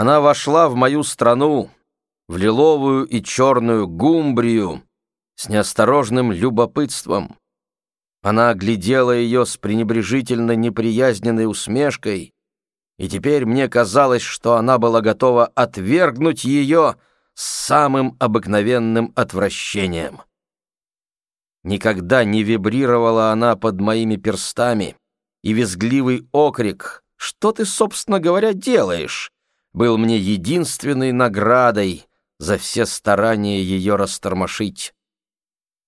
Она вошла в мою страну, в лиловую и черную гумбрию, с неосторожным любопытством. Она оглядела ее с пренебрежительно неприязненной усмешкой, и теперь мне казалось, что она была готова отвергнуть ее с самым обыкновенным отвращением. Никогда не вибрировала она под моими перстами, и визгливый окрик «Что ты, собственно говоря, делаешь?» Был мне единственной наградой за все старания ее растормошить.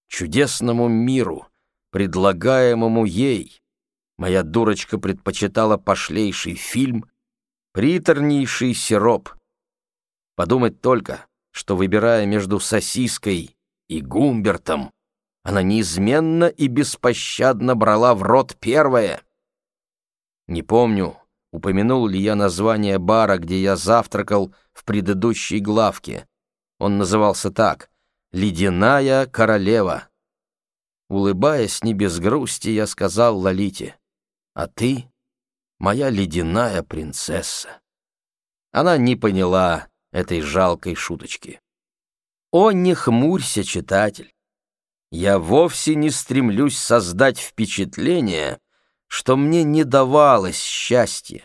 Чудесному миру, предлагаемому ей, моя дурочка предпочитала пошлейший фильм, приторнейший сироп. Подумать только, что, выбирая между сосиской и Гумбертом, она неизменно и беспощадно брала в рот первое. Не помню, упомянул ли я название бара, где я завтракал в предыдущей главке. Он назывался так «Ледяная королева». Улыбаясь не без грусти, я сказал Лолите, «А ты моя ледяная принцесса». Она не поняла этой жалкой шуточки. О, не хмурься, читатель! Я вовсе не стремлюсь создать впечатление, что мне не давалось счастье.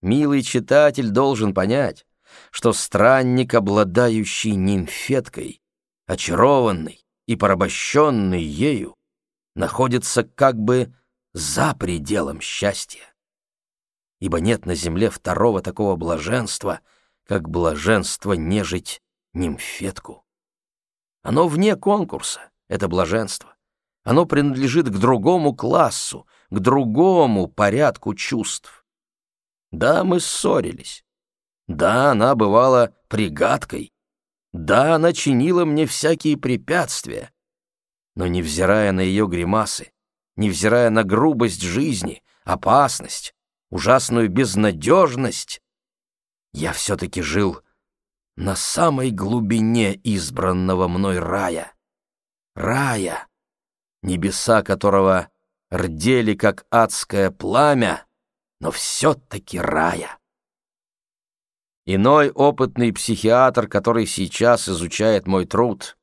Милый читатель должен понять, что странник, обладающий нимфеткой, очарованный и порабощенный ею, находится как бы за пределом счастья. Ибо нет на земле второго такого блаженства, как блаженство нежить нимфетку. Оно вне конкурса, это блаженство. Оно принадлежит к другому классу, к другому порядку чувств. Да, мы ссорились. Да, она бывала пригадкой. Да, она чинила мне всякие препятствия. Но, невзирая на ее гримасы, невзирая на грубость жизни, опасность, ужасную безнадежность, я все-таки жил на самой глубине избранного мной рая. Рая, небеса которого рдели, как адское пламя, но все-таки рая. Иной опытный психиатр, который сейчас изучает мой труд,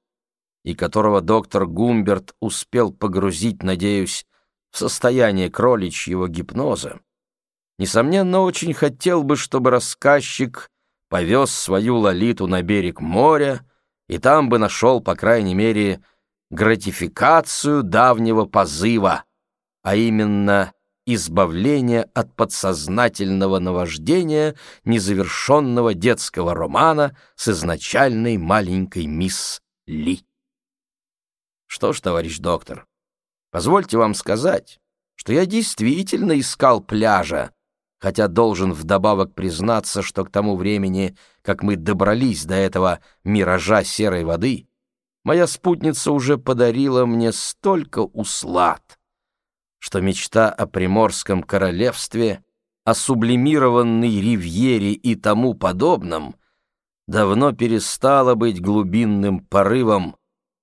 и которого доктор Гумберт успел погрузить, надеюсь, в состояние кроличьего гипноза, несомненно, очень хотел бы, чтобы рассказчик повез свою Лолиту на берег моря и там бы нашел, по крайней мере, гратификацию давнего позыва, а именно избавление от подсознательного наваждения незавершенного детского романа с изначальной маленькой мисс Ли. Что ж, товарищ доктор, позвольте вам сказать, что я действительно искал пляжа, хотя должен вдобавок признаться, что к тому времени, как мы добрались до этого миража серой воды, моя спутница уже подарила мне столько услад, что мечта о Приморском королевстве, о сублимированной ривьере и тому подобном давно перестала быть глубинным порывом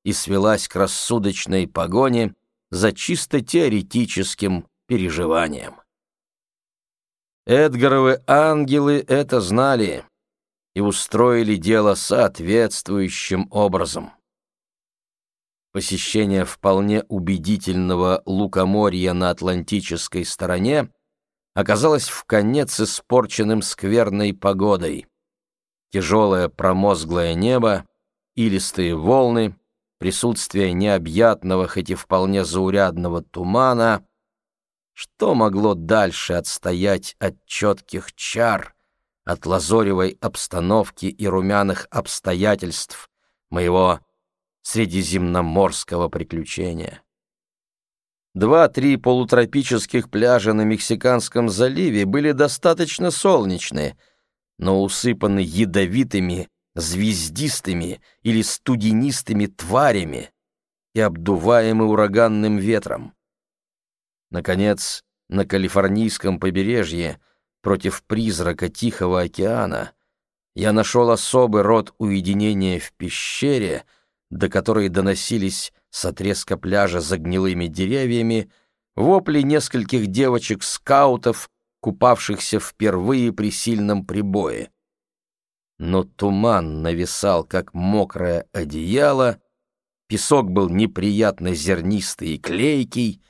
и свелась к рассудочной погоне за чисто теоретическим переживанием. Эдгаровы ангелы это знали и устроили дело соответствующим образом. Посещение вполне убедительного лукоморья на Атлантической стороне оказалось в конец испорченным скверной погодой. Тяжелое промозглое небо, илистые волны, присутствие необъятного, хоть и вполне заурядного тумана — что могло дальше отстоять от четких чар, от лазоревой обстановки и румяных обстоятельств моего средиземноморского приключения? Два-три полутропических пляжа на Мексиканском заливе были достаточно солнечные, но усыпаны ядовитыми, звездистыми или студенистыми тварями и обдуваемы ураганным ветром. Наконец, на калифорнийском побережье, против призрака Тихого океана, я нашел особый род уединения в пещере, до которой доносились с отрезка пляжа за гнилыми деревьями вопли нескольких девочек-скаутов, купавшихся впервые при сильном прибое. но туман нависал, как мокрое одеяло, песок был неприятно зернистый и клейкий,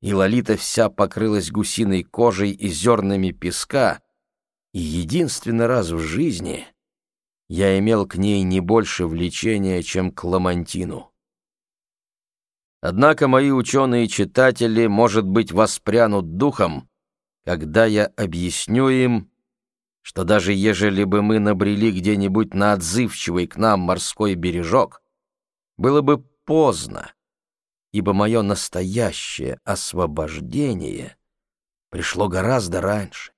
и Лолита вся покрылась гусиной кожей и зернами песка, и единственный раз в жизни я имел к ней не больше влечения, чем к Ламантину. Однако мои ученые-читатели, может быть, воспрянут духом, когда я объясню им, что даже ежели бы мы набрели где-нибудь на отзывчивый к нам морской бережок, было бы поздно, ибо мое настоящее освобождение пришло гораздо раньше.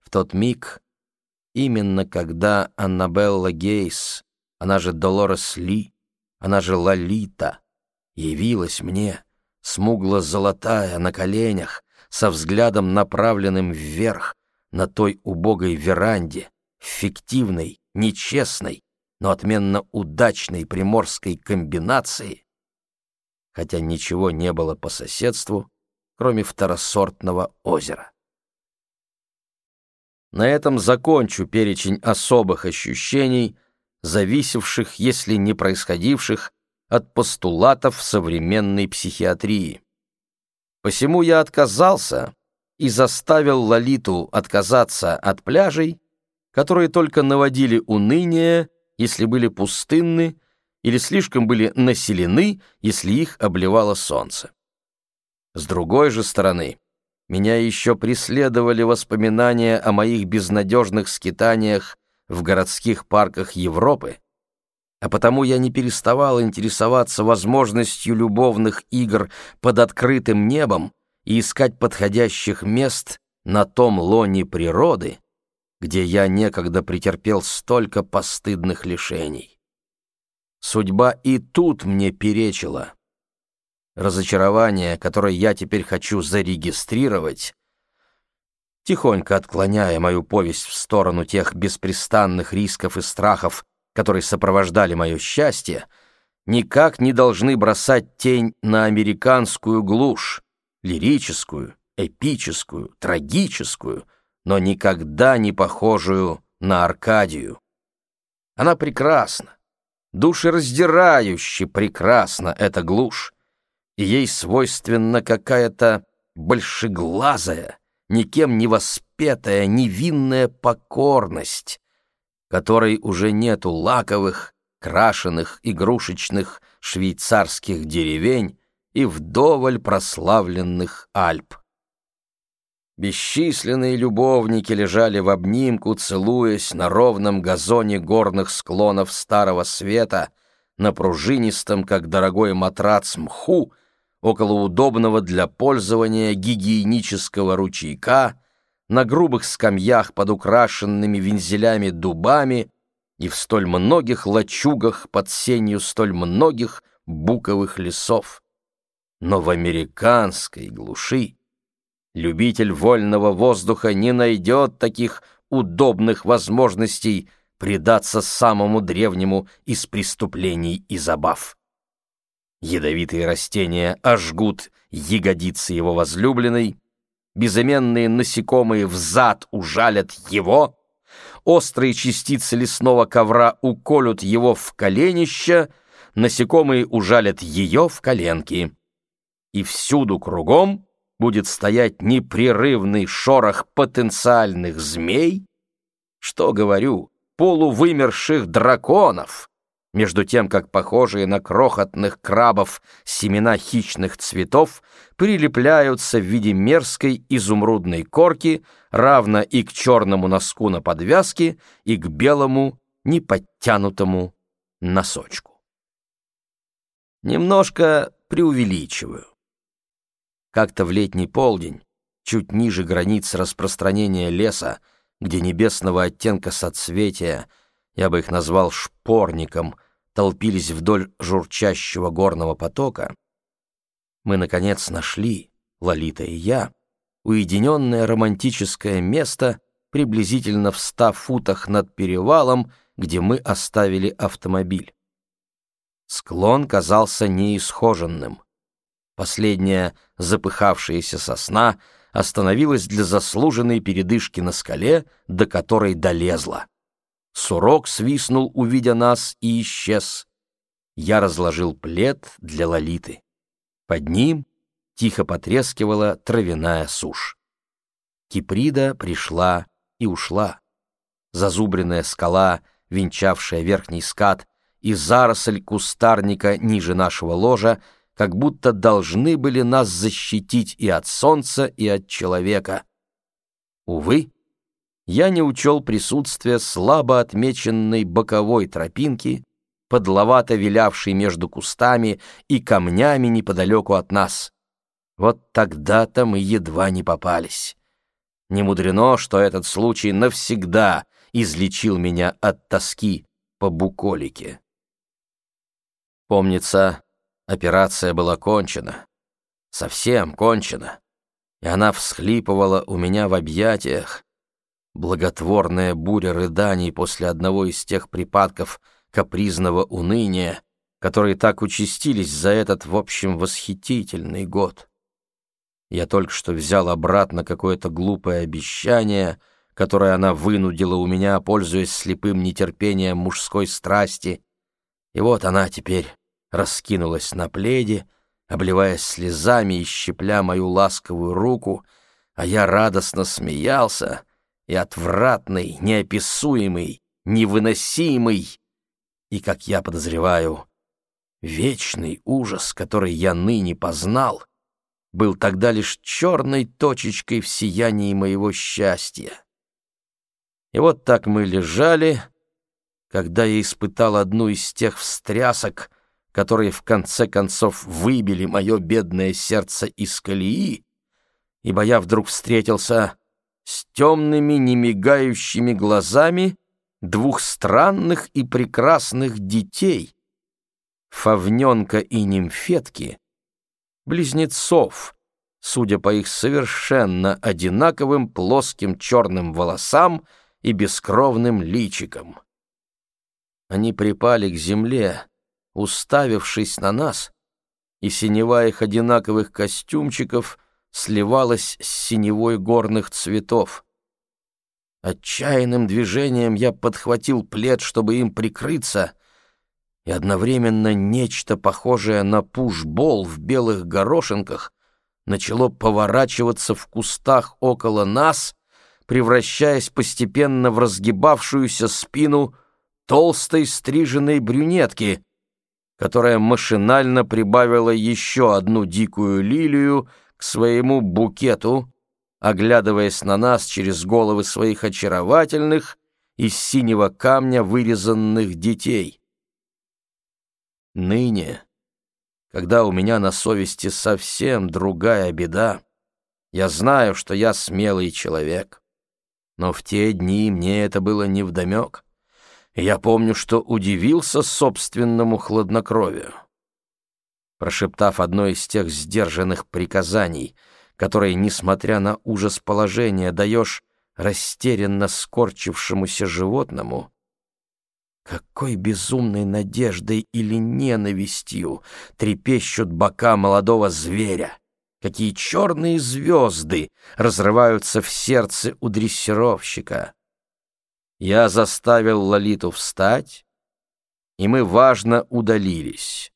В тот миг, именно когда Аннабелла Гейс, она же Долорес Ли, она же Лолита, явилась мне, смугло-золотая, на коленях, со взглядом направленным вверх, на той убогой веранде, фиктивной, нечестной, но отменно удачной приморской комбинации, хотя ничего не было по соседству, кроме второсортного озера. На этом закончу перечень особых ощущений, зависевших, если не происходивших, от постулатов современной психиатрии. Посему я отказался и заставил Лолиту отказаться от пляжей, которые только наводили уныние, если были пустынны, или слишком были населены, если их обливало солнце. С другой же стороны, меня еще преследовали воспоминания о моих безнадежных скитаниях в городских парках Европы, а потому я не переставал интересоваться возможностью любовных игр под открытым небом и искать подходящих мест на том лоне природы, где я некогда претерпел столько постыдных лишений. Судьба и тут мне перечила. Разочарование, которое я теперь хочу зарегистрировать, тихонько отклоняя мою повесть в сторону тех беспрестанных рисков и страхов, которые сопровождали мое счастье, никак не должны бросать тень на американскую глушь, лирическую, эпическую, трагическую, но никогда не похожую на Аркадию. Она прекрасна, душераздирающе прекрасна эта глушь, и ей свойственна какая-то большеглазая, никем не воспетая, невинная покорность, которой уже нету лаковых, крашеных, игрушечных швейцарских деревень и вдоволь прославленных Альп. Бесчисленные любовники лежали в обнимку, целуясь на ровном газоне горных склонов Старого Света, на пружинистом, как дорогой матрац, мху, около удобного для пользования гигиенического ручейка, на грубых скамьях под украшенными вензелями дубами и в столь многих лачугах под сенью столь многих буковых лесов. Но в американской глуши любитель вольного воздуха не найдет таких удобных возможностей предаться самому древнему из преступлений и забав. Ядовитые растения ожгут ягодицы его возлюбленной, безыменные насекомые взад ужалят его, острые частицы лесного ковра уколют его в коленище, насекомые ужалят ее в коленки. И всюду кругом будет стоять непрерывный шорох потенциальных змей, что, говорю, полувымерших драконов, между тем как похожие на крохотных крабов семена хищных цветов прилепляются в виде мерзкой изумрудной корки, равно и к черному носку на подвязке, и к белому неподтянутому носочку. Немножко преувеличиваю. Как-то в летний полдень, чуть ниже границ распространения леса, где небесного оттенка соцветия, я бы их назвал шпорником, толпились вдоль журчащего горного потока, мы, наконец, нашли, Лолита и я, уединенное романтическое место приблизительно в ста футах над перевалом, где мы оставили автомобиль. Склон казался неисхоженным. Последняя запыхавшаяся сосна остановилась для заслуженной передышки на скале, до которой долезла. Сурок свистнул, увидя нас, и исчез. Я разложил плед для Лолиты. Под ним тихо потрескивала травяная сушь. Киприда пришла и ушла. Зазубренная скала, венчавшая верхний скат, и заросль кустарника ниже нашего ложа как будто должны были нас защитить и от солнца, и от человека. Увы, я не учел присутствия слабо отмеченной боковой тропинки, подловато вилявшей между кустами и камнями неподалеку от нас. Вот тогда-то мы едва не попались. Не мудрено, что этот случай навсегда излечил меня от тоски по буколике. Помнится, операция была кончена, совсем кончена, и она всхлипывала у меня в объятиях, благотворная буря рыданий после одного из тех припадков капризного уныния, которые так участились за этот, в общем, восхитительный год. Я только что взял обратно какое-то глупое обещание, которое она вынудила у меня, пользуясь слепым нетерпением мужской страсти, и вот она теперь раскинулась на пледе, обливаясь слезами и щепля мою ласковую руку, а я радостно смеялся — и отвратный, неописуемый, невыносимый и, как я подозреваю, вечный ужас, который я ныне познал, был тогда лишь черной точечкой в сиянии моего счастья. И вот так мы лежали, когда я испытал одну из тех встрясок, которые в конце концов выбили мое бедное сердце из колеи, ибо я вдруг встретился с темными, немигающими глазами двух странных и прекрасных детей, фавненка и нимфетки, близнецов, судя по их совершенно одинаковым плоским черным волосам и бескровным личикам. Они припали к земле, уставившись на нас, и синева их одинаковых костюмчиков сливалась с синевой горных цветов. Отчаянным движением я подхватил плед, чтобы им прикрыться, и одновременно нечто похожее на пушбол в белых горошинках начало поворачиваться в кустах около нас, превращаясь постепенно в разгибавшуюся спину толстой стриженной брюнетки, которая машинально прибавила еще одну дикую лилию — своему букету, оглядываясь на нас через головы своих очаровательных из синего камня вырезанных детей. Ныне, когда у меня на совести совсем другая беда, я знаю, что я смелый человек. Но в те дни мне это было невдомек. Я помню, что удивился собственному хладнокровию прошептав одно из тех сдержанных приказаний, которые, несмотря на ужас положения, даешь растерянно скорчившемуся животному, какой безумной надеждой или ненавистью трепещут бока молодого зверя! Какие черные звезды разрываются в сердце у дрессировщика! Я заставил Лолиту встать, и мы важно удалились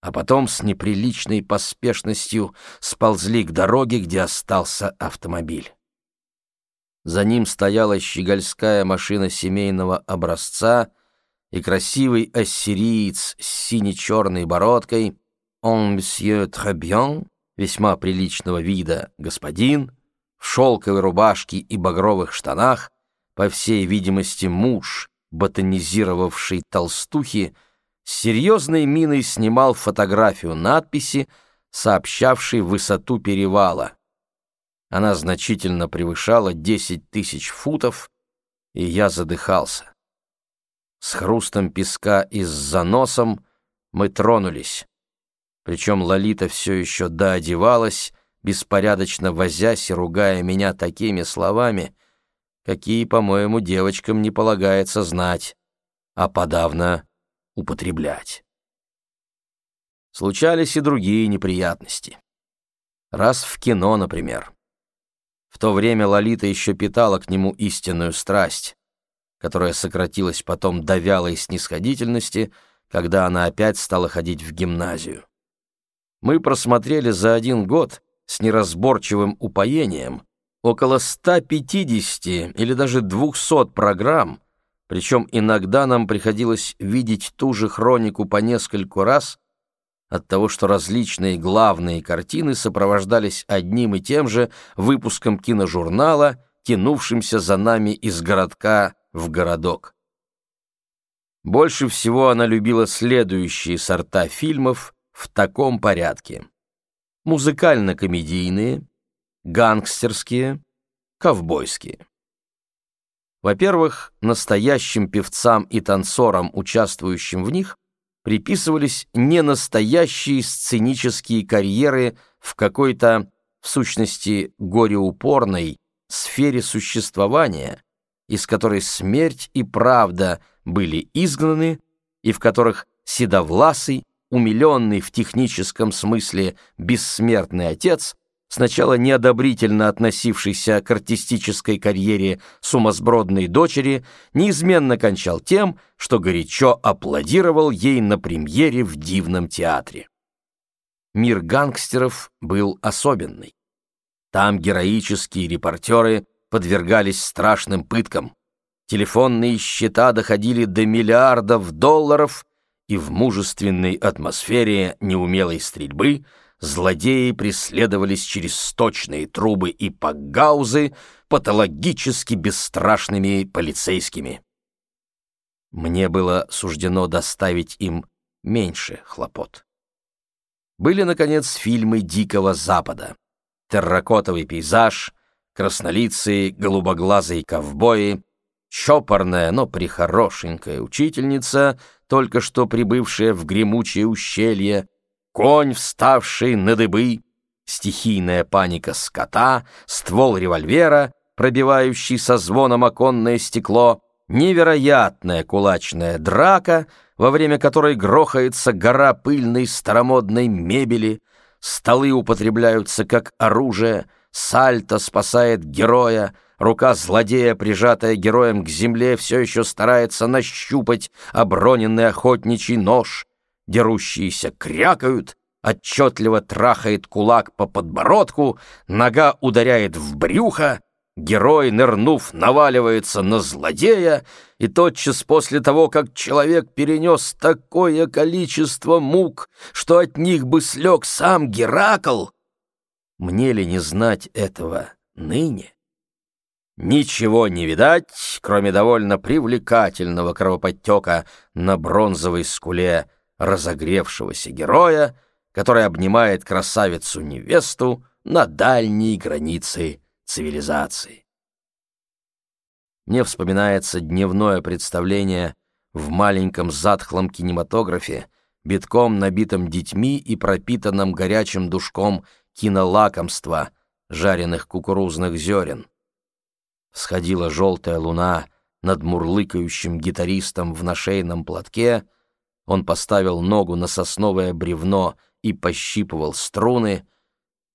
а потом с неприличной поспешностью сползли к дороге, где остался автомобиль. За ним стояла щегольская машина семейного образца и красивый ассириец с сине-черной бородкой «Он, très bien», весьма приличного вида господин, в шелковой рубашке и багровых штанах, по всей видимости, муж, ботанизировавший толстухи, с серьезной миной снимал фотографию надписи, сообщавшей высоту перевала. Она значительно превышала 10 тысяч футов, и я задыхался. С хрустом песка и с заносом мы тронулись. Причем Лолита все еще доодевалась, беспорядочно возясь и ругая меня такими словами, какие, по-моему, девочкам не полагается знать, а подавно употреблять. Случались и другие неприятности. Раз в кино, например. В то время Лолита еще питала к нему истинную страсть. которая сократилась потом до вялой снисходительности, когда она опять стала ходить в гимназию. Мы просмотрели за один год с неразборчивым упоением около 150 или даже 200 программ, причем иногда нам приходилось видеть ту же хронику по нескольку раз от того, что различные главные картины сопровождались одним и тем же выпуском киножурнала, тянувшимся за нами из городка в городок. Больше всего она любила следующие сорта фильмов в таком порядке. Музыкально-комедийные, гангстерские, ковбойские. Во-первых, настоящим певцам и танцорам, участвующим в них, приписывались не настоящие сценические карьеры в какой-то, в сущности, гореупорной сфере существования, из которой смерть и правда были изгнаны, и в которых седовласый, умиленный в техническом смысле бессмертный отец сначала неодобрительно относившийся к артистической карьере сумасбродной дочери, неизменно кончал тем, что горячо аплодировал ей на премьере в дивном театре. Мир гангстеров был особенный. Там героические репортеры подвергались страшным пыткам. Телефонные счета доходили до миллиардов долларов, и в мужественной атмосфере неумелой стрельбы – злодеи преследовались через сточные трубы и пакгаузы патологически бесстрашными полицейскими. Мне было суждено доставить им меньше хлопот. Были, наконец, фильмы Дикого Запада. Терракотовый пейзаж, краснолицые голубоглазые ковбои, чопорная, но прихорошенькая учительница, только что прибывшая в гремучее ущелье, конь, вставший на дыбы, стихийная паника скота, ствол револьвера, пробивающий со звоном оконное стекло, невероятная кулачная драка, во время которой грохается гора пыльной старомодной мебели, столы употребляются как оружие, сальто спасает героя, рука злодея, прижатая героем к земле, все еще старается нащупать оброненный охотничий нож, дерущиеся крякают, отчетливо трахает кулак по подбородку, нога ударяет в брюхо, герой, нырнув, наваливается на злодея, и тотчас после того, как человек перенес такое количество мук, что от них бы слег сам Геракл, мне ли не знать этого ныне? Ничего не видать, кроме довольно привлекательного кровоподтека на бронзовой скуле разогревшегося героя, который обнимает красавицу-невесту на дальней границе цивилизации. Мне вспоминается дневное представление в маленьком затхлом кинематографе, битком набитом детьми и пропитанном горячим душком кинолакомства, жареных кукурузных зерен. Сходила желтая луна над мурлыкающим гитаристом в нашейном платке — он поставил ногу на сосновое бревно и пощипывал струны,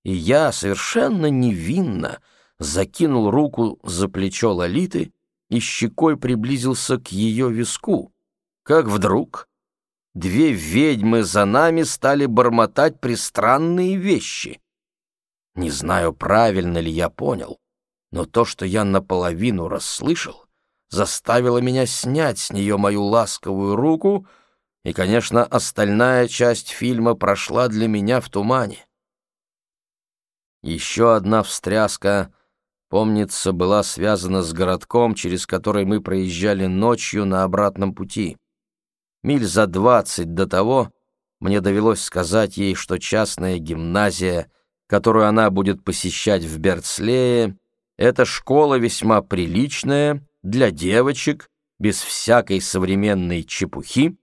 и я совершенно невинно закинул руку за плечо Лолиты и щекой приблизился к ее виску, как вдруг две ведьмы за нами стали бормотать пристранные вещи. Не знаю, правильно ли я понял, но то, что я наполовину расслышал, заставило меня снять с нее мою ласковую руку — и, конечно, остальная часть фильма прошла для меня в тумане. Еще одна встряска, помнится, была связана с городком, через который мы проезжали ночью на обратном пути. Миль за двадцать до того мне довелось сказать ей, что частная гимназия, которую она будет посещать в Берцлее, это школа весьма приличная для девочек, без всякой современной чепухи,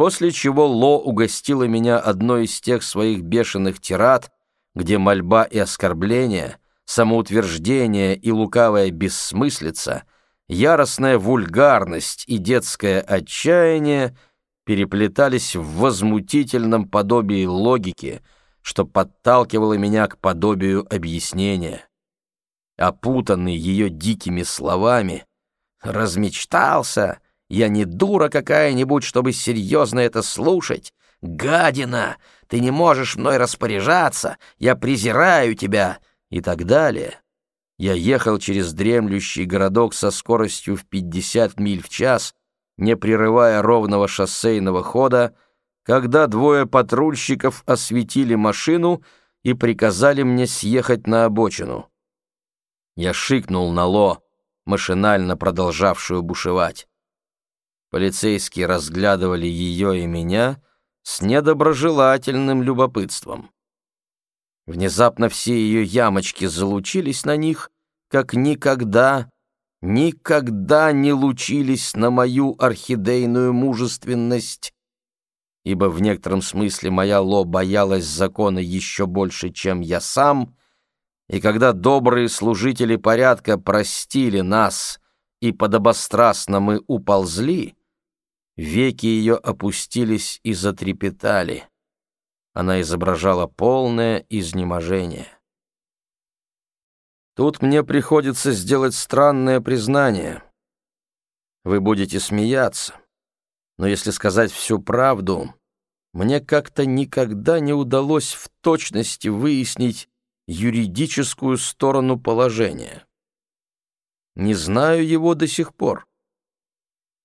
После чего Ло угостила меня одной из тех своих бешеных тират, где мольба и оскорбление, самоутверждение и лукавая бессмыслица, яростная вульгарность и детское отчаяние переплетались в возмутительном подобии логики, что подталкивало меня к подобию объяснения. Опутанный ее дикими словами, Размечтался. Я не дура какая-нибудь, чтобы серьезно это слушать. Гадина! Ты не можешь мной распоряжаться. Я презираю тебя. И так далее. Я ехал через дремлющий городок со скоростью в 50 миль в час, не прерывая ровного шоссейного хода, когда двое патрульщиков осветили машину и приказали мне съехать на обочину. Я шикнул на Ло, машинально продолжавшую бушевать. Полицейские разглядывали ее и меня с недоброжелательным любопытством. Внезапно все ее ямочки залучились на них, как никогда, никогда не лучились на мою орхидейную мужественность, ибо в некотором смысле моя Ло боялась закона еще больше, чем я сам, и когда добрые служители порядка простили нас и подобострастно мы уползли, веки ее опустились и затрепетали она изображала полное изнеможение. Тут мне приходится сделать странное признание. Вы будете смеяться, но если сказать всю правду, мне как-то никогда не удалось в точности выяснить юридическую сторону положения. Не знаю его до сих пор.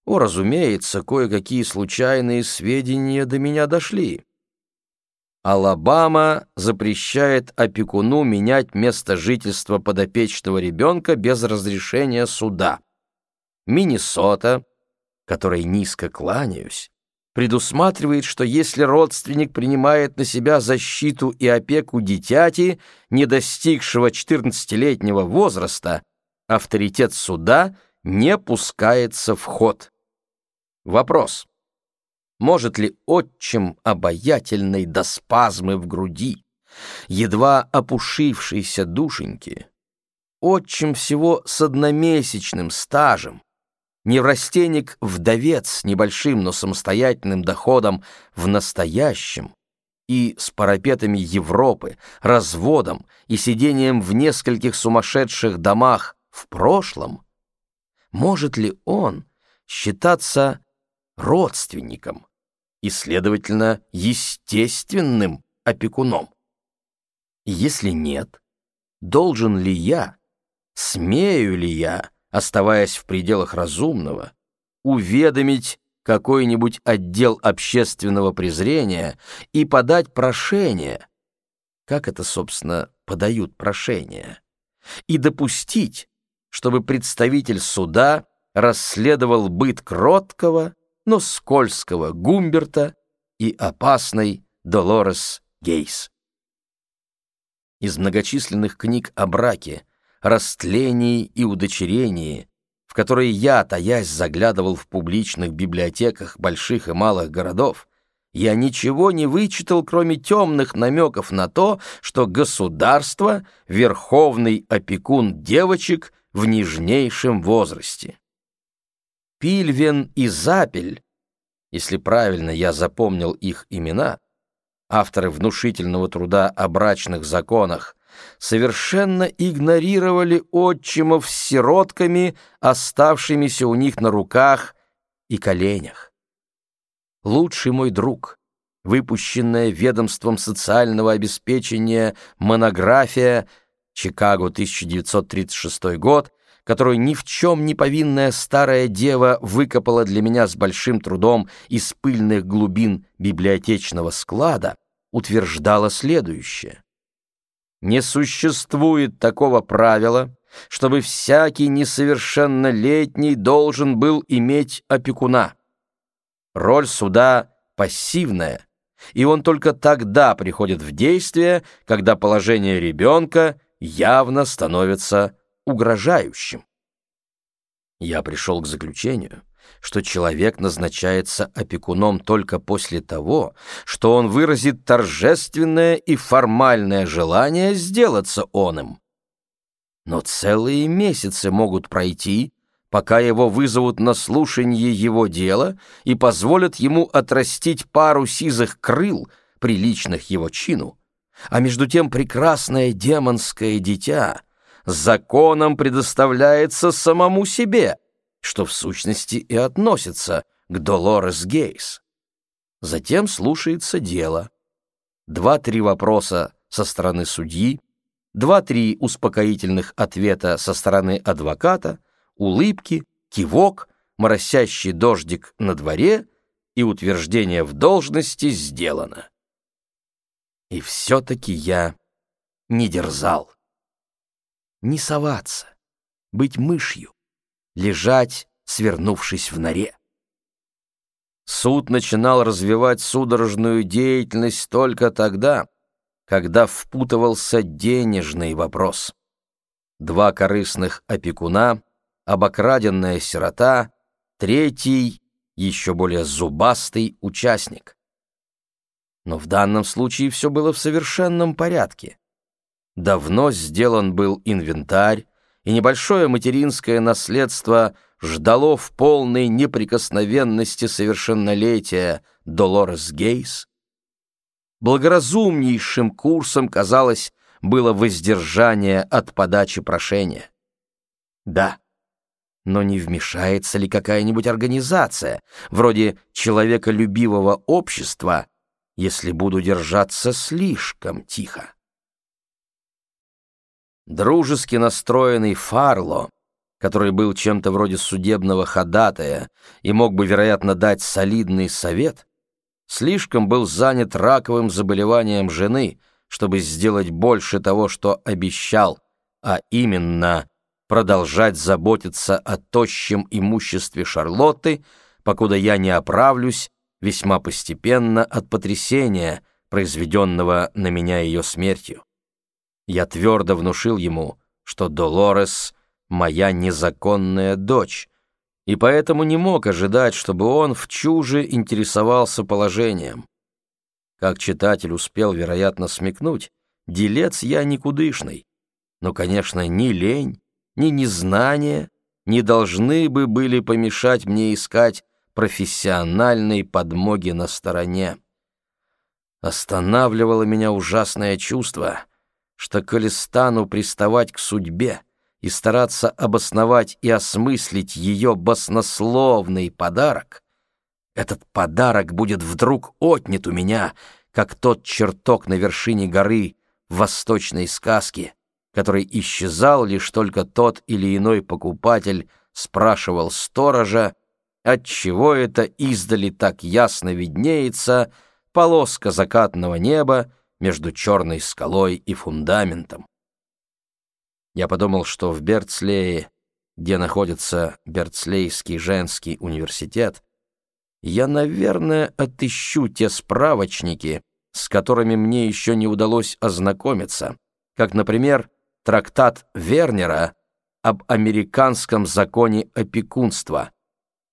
О, разумеется, кое-какие случайные сведения до меня дошли. Алабама запрещает опекуну менять место жительства подопечного ребенка без разрешения суда. Миннесота, которой низко кланяюсь, предусматривает, что если родственник принимает на себя защиту и опеку дитяти, не достигшего 14-летнего возраста, авторитет суда не пускается в ход. Вопрос. Может ли отчим обаятельной до спазмы в груди, едва опушившейся душеньки, отчим всего с одномесячным стажем, неврастенник-вдовец с небольшим, но самостоятельным доходом в настоящем и с парапетами Европы, разводом и сидением в нескольких сумасшедших домах в прошлом, может ли он считаться родственником и, следовательно, естественным опекуном? Если нет, должен ли я, смею ли я, оставаясь в пределах разумного, уведомить какой-нибудь отдел общественного презрения и подать прошение, как это, собственно, подают прошение, и допустить, чтобы представитель суда расследовал быт кроткого, но скользкого Гумберта и опасной Долорес Гейс. Из многочисленных книг о браке, растлении и удочерении, в которые я, таясь, заглядывал в публичных библиотеках больших и малых городов, я ничего не вычитал, кроме темных намеков на то, что государство — верховный опекун девочек в нежнейшем возрасте. Пильвен и Запель, если правильно я запомнил их имена, авторы внушительного труда о брачных законах, совершенно игнорировали отчимов с сиротками, оставшимися у них на руках и коленях. Лучший мой друг, выпущенная ведомством социального обеспечения монография «Чикаго, 1936 год», которую ни в чем не повинная старая дева выкопала для меня с большим трудом из пыльных глубин библиотечного склада, утверждала следующее. Не существует такого правила, чтобы всякий несовершеннолетний должен был иметь опекуна. Роль суда пассивная, и он только тогда приходит в действие, когда положение ребенка явно становится угрожающим. Я пришел к заключению, что человек назначается опекуном только после того, что он выразит торжественное и формальное желание сделаться он им. Но целые месяцы могут пройти, пока его вызовут на слушание его дела и позволят ему отрастить пару сизых крыл, приличных его чину, а между тем прекрасное демонское дитя — законом предоставляется самому себе, что в сущности и относится к Долорес Гейс. Затем слушается дело. Два-три вопроса со стороны судьи, два-три успокоительных ответа со стороны адвоката, улыбки, кивок, моросящий дождик на дворе и утверждение в должности сделано. И все-таки я не дерзал. Не соваться, быть мышью, лежать, свернувшись в норе. Суд начинал развивать судорожную деятельность только тогда, когда впутывался денежный вопрос. Два корыстных опекуна, обокраденная сирота, третий, еще более зубастый участник. Но в данном случае все было в совершенном порядке. Давно сделан был инвентарь, и небольшое материнское наследство ждало в полной неприкосновенности совершеннолетия Долорес Гейс. Благоразумнейшим курсом, казалось, было воздержание от подачи прошения. Да, но не вмешается ли какая-нибудь организация, вроде человеколюбивого общества, если буду держаться слишком тихо. Дружески настроенный Фарло, который был чем-то вроде судебного ходатая и мог бы, вероятно, дать солидный совет, слишком был занят раковым заболеванием жены, чтобы сделать больше того, что обещал, а именно продолжать заботиться о тощем имуществе Шарлотты, покуда я не оправлюсь весьма постепенно от потрясения, произведенного на меня ее смертью. Я твердо внушил ему, что Долорес — моя незаконная дочь, и поэтому не мог ожидать, чтобы он в чуже интересовался положением. Как читатель успел, вероятно, смекнуть, делец я никудышный, но, конечно, ни лень, ни незнание не должны бы были помешать мне искать профессиональной подмоги на стороне. Останавливало меня ужасное чувство, что коли стану приставать к судьбе и стараться обосновать и осмыслить ее баснословный подарок, этот подарок будет вдруг отнят у меня, как тот чертог на вершине горы в восточной сказке, который исчезал лишь только тот или иной покупатель спрашивал сторожа, отчего это издали так ясно виднеется полоска закатного неба между черной скалой и фундаментом. Я подумал, что в Берцлее, где находится Берцлейский женский университет, я, наверное, отыщу те справочники, с которыми мне еще не удалось ознакомиться, как, например, трактат Вернера об американском законе опекунства,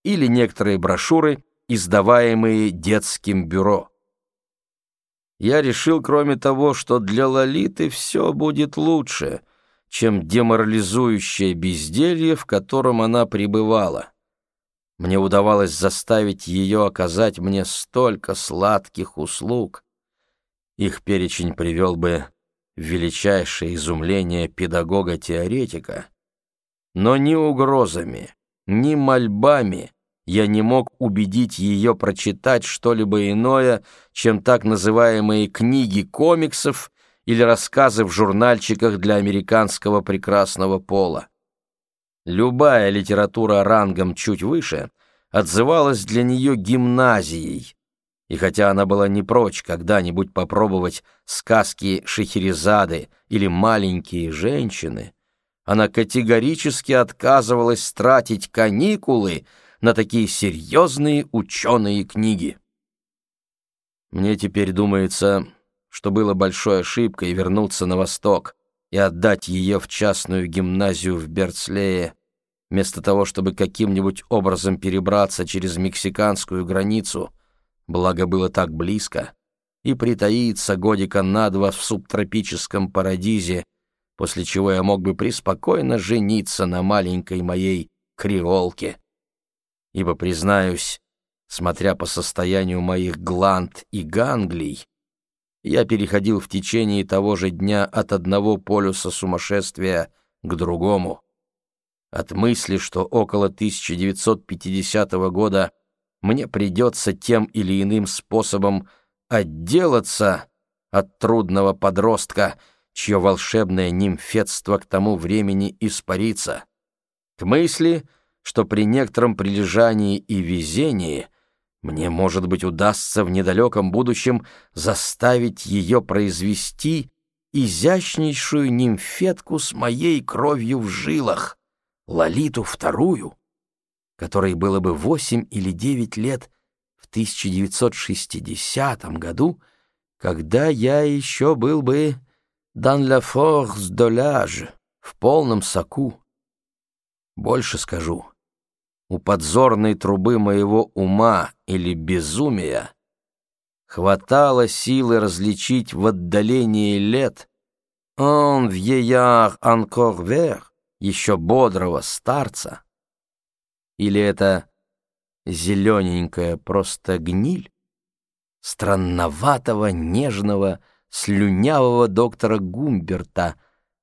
или некоторые брошюры, издаваемые детским бюро. Я решил, кроме того, что для Лолиты все будет лучше, чем деморализующее безделье, в котором она пребывала. Мне удавалось заставить ее оказать мне столько сладких услуг. Их перечень привел бы в величайшее изумление педагога-теоретика, но ни угрозами, ни мольбами я не мог убедить ее прочитать что-либо иное, чем так называемые книги комиксов или рассказы в журнальчиках для американского прекрасного пола. Любая литература рангом чуть выше отзывалась для нее гимназией, и хотя она была не прочь когда-нибудь попробовать сказки Шехерезады или «Маленькие женщины», она категорически отказывалась тратить каникулы на такие серьезные ученые книги. Мне теперь думается, что было большой ошибкой вернуться на восток и отдать ее в частную гимназию в Берцлее, вместо того, чтобы каким-нибудь образом перебраться через мексиканскую границу, благо было так близко, и притаиться годика на два в субтропическом парадизе, после чего я мог бы преспокойно жениться на маленькой моей креолке. Ибо, признаюсь, смотря по состоянию моих гланд и ганглий, я переходил в течение того же дня от одного полюса сумасшествия к другому. от мысли, что около 1950 года мне придется тем или иным способом отделаться от трудного подростка, чье волшебное нимфетство к тому времени испарится, к мысли, что при некотором прилежании и везении мне, может быть, удастся в недалеком будущем заставить ее произвести изящнейшую нимфетку с моей кровью в жилах, Лолиту вторую, которой было бы восемь или девять лет в 1960 году, когда я еще был бы «dans la force de l'âge», в полном соку. Больше скажу. У подзорной трубы моего ума или безумия хватало силы различить в отдалении лет «un vieillard encore vert», еще бодрого старца? Или это зелененькая просто гниль странноватого, нежного, слюнявого доктора Гумберта,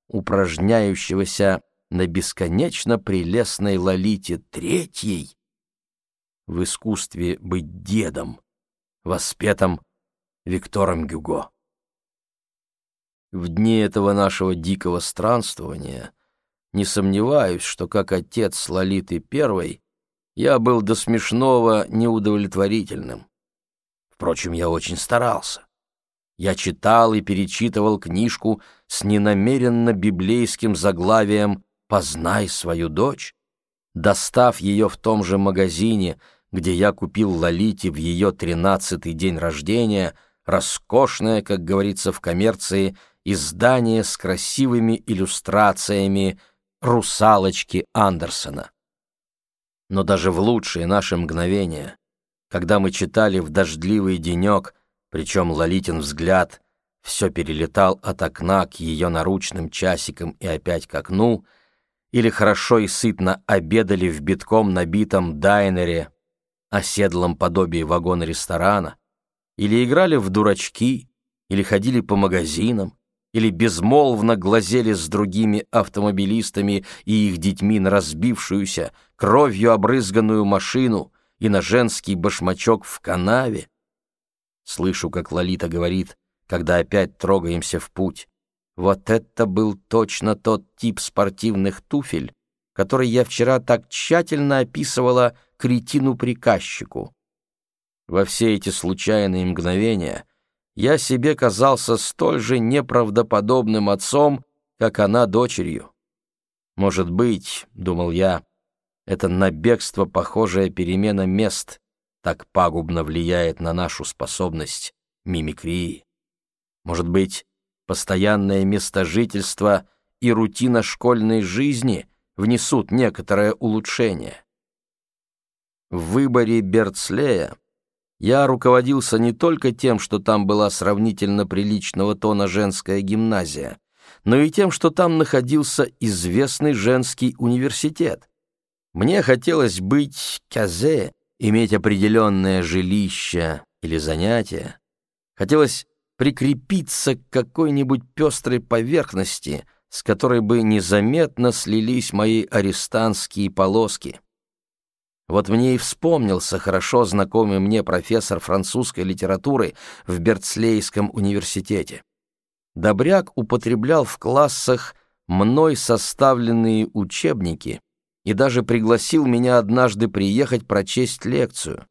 упражняющегося на бесконечно прелестной Лолите Третьей в искусстве быть дедом, воспетым Виктором Гюго. В дни этого нашего дикого странствования не сомневаюсь, что как отец Лолиты Первой я был до смешного неудовлетворительным. Впрочем, я очень старался. Я читал и перечитывал книжку с ненамеренно библейским заглавием «Познай свою дочь», достав ее в том же магазине, где я купил Лолите в ее тринадцатый день рождения, роскошное, как говорится в коммерции, издание с красивыми иллюстрациями русалочки Андерсона. Но даже в лучшие наши мгновения, когда мы читали в дождливый денек, причем Лолитин взгляд все перелетал от окна к ее наручным часикам и опять к окну, или хорошо и сытно обедали в битком набитом дайнере, оседлом подобии вагона ресторана, или играли в дурачки, или ходили по магазинам, или безмолвно глазели с другими автомобилистами и их детьми на разбившуюся, кровью обрызганную машину и на женский башмачок в канаве. Слышу, как Лолита говорит, когда опять трогаемся в путь. Вот это был точно тот тип спортивных туфель, который я вчера так тщательно описывала кретину-приказчику. Во все эти случайные мгновения я себе казался столь же неправдоподобным отцом, как она дочерью. Может быть, — думал я, — это на бегство похожая перемена мест так пагубно влияет на нашу способность мимикрии. Может быть, постоянное местожительство и рутина школьной жизни внесут некоторое улучшение. В выборе Берцлея я руководился не только тем, что там была сравнительно приличного тона женская гимназия, но и тем, что там находился известный женский университет. Мне хотелось быть казе, иметь определенное жилище или занятие. Хотелось прикрепиться к какой-нибудь пестрой поверхности, с которой бы незаметно слились мои арестантские полоски. Вот мне и вспомнился хорошо знакомый мне профессор французской литературы в Берцлейском университете. Добряк употреблял в классах мной составленные учебники и даже пригласил меня однажды приехать прочесть лекцию.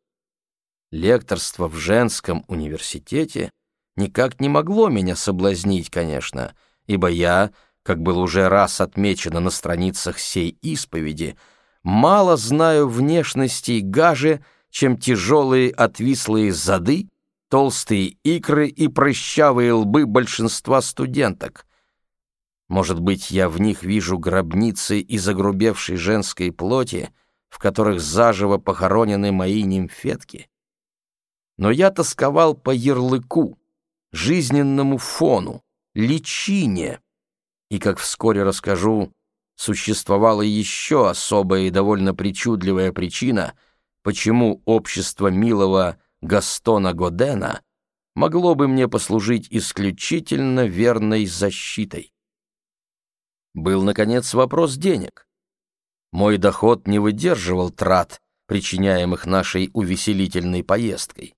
Лекторство в женском университете никак не могло меня соблазнить, конечно, ибо я, как было уже раз отмечено на страницах сей исповеди, мало знаю внешностей гаже, чем тяжелые отвислые зады, толстые икры и прыщавые лбы большинства студенток. Может быть, я в них вижу гробницы из огрубевшей женской плоти, в которых заживо похоронены мои нимфетки. Но я тосковал по ярлыку, жизненному фону, личине, и, как вскоре расскажу, существовала еще особая и довольно причудливая причина, почему общество милого Гастона Годена могло бы мне послужить исключительно верной защитой. Был, наконец, вопрос денег. Мой доход не выдерживал трат, причиняемых нашей увеселительной поездкой.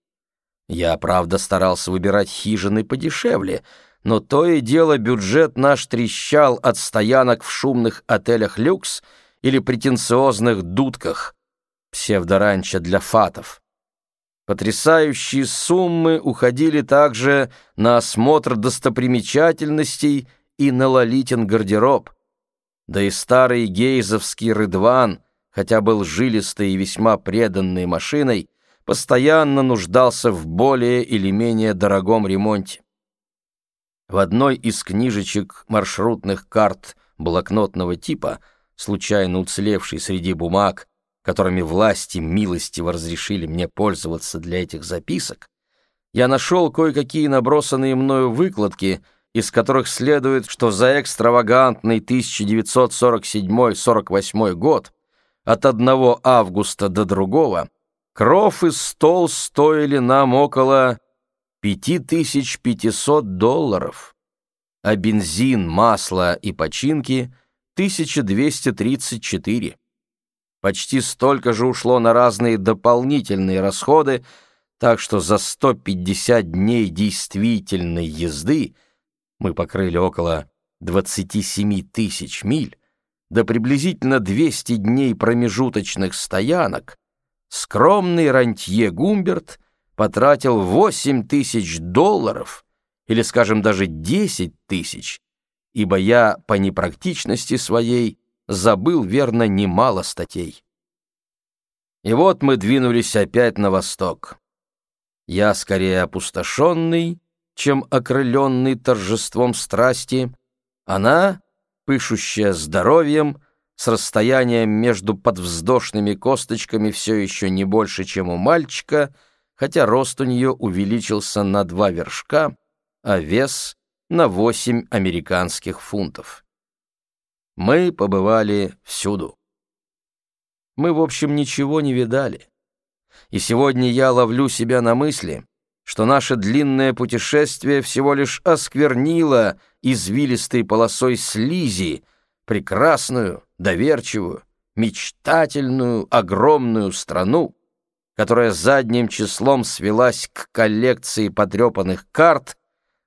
Я, правда, старался выбирать хижины подешевле, но то и дело бюджет наш трещал от стоянок в шумных отелях «Люкс» или претенциозных дудках, псевдоранчо для фатов. Потрясающие суммы уходили также на осмотр достопримечательностей и на Лолитин гардероб. Да и старый гейзовский Рыдван, хотя был жилистой и весьма преданной машиной, постоянно нуждался в более или менее дорогом ремонте. В одной из книжечек маршрутных карт блокнотного типа, случайно уцелевшей среди бумаг, которыми власти милостиво разрешили мне пользоваться для этих записок, я нашел кое-какие набросанные мною выкладки, из которых следует, что за экстравагантный 1947-48 год от 1 августа до другого кров и стол стоили нам около 5500 долларов, а бензин, масло и починки — 1234. Почти столько же ушло на разные дополнительные расходы, так что за 150 дней действительной езды мы покрыли около 27 тысяч миль, да приблизительно 200 дней промежуточных стоянок, скромный рантье Гумберт — потратил 8 тысяч долларов, или, скажем, даже 10 тысяч, ибо я по непрактичности своей забыл, верно, немало статей. И вот мы двинулись опять на восток. Я скорее опустошенный, чем окрыленный торжеством страсти, она, пышущая здоровьем, с расстоянием между подвздошными косточками все еще не больше, чем у мальчика — хотя рост у нее увеличился на два вершка, а вес — на восемь американских фунтов. Мы побывали всюду. Мы, в общем, ничего не видали. И сегодня я ловлю себя на мысли, что наше длинное путешествие всего лишь осквернило извилистой полосой слизи прекрасную, доверчивую, мечтательную, огромную страну, которая задним числом свелась к коллекции потрепанных карт,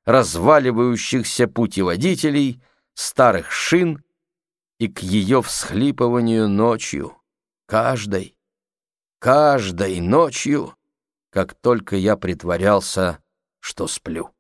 разваливающихся путеводителей, старых шин и к ее всхлипыванию ночью, каждой, каждой ночью, как только я притворялся, что сплю.